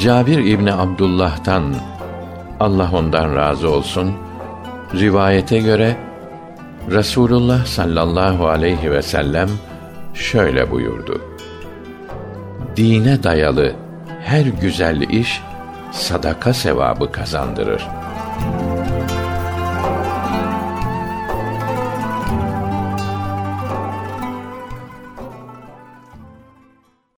Cabir İbni Abdullah'tan Allah ondan razı olsun rivayete göre Resulullah sallallahu aleyhi ve sellem şöyle buyurdu. Dine dayalı her güzel iş sadaka sevabı kazandırır.''